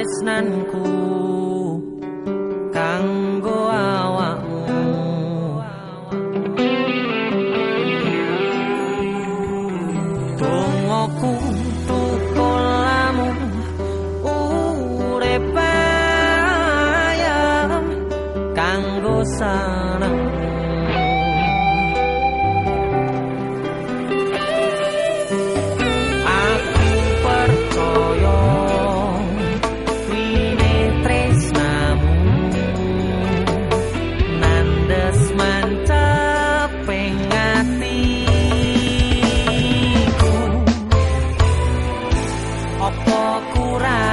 tresnanku kanggo awakmu. Dongoku tukolamu urep ayam kanggo sana borrar.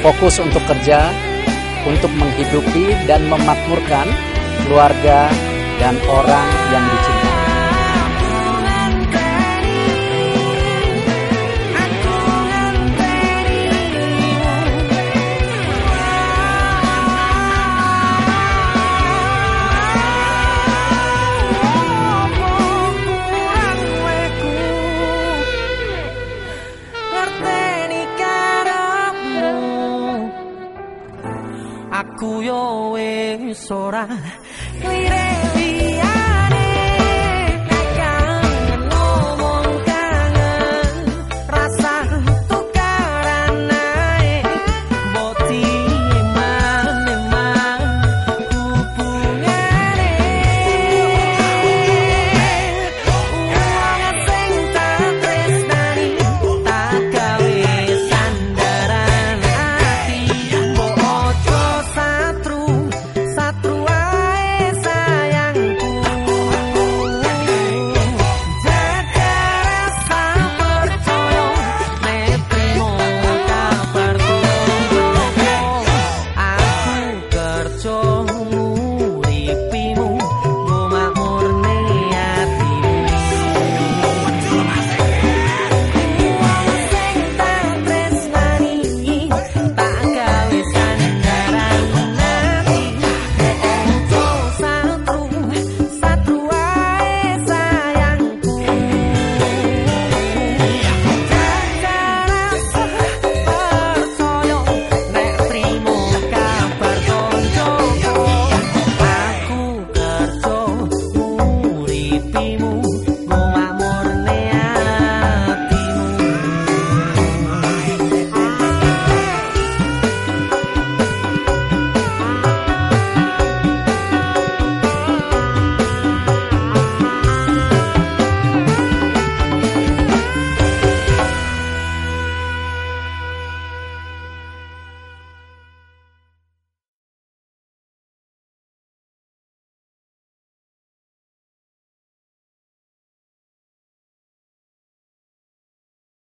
fokus untuk kerja, untuk menghidupi dan memakmurkan keluarga dan orang yang dicintai. yo wis ora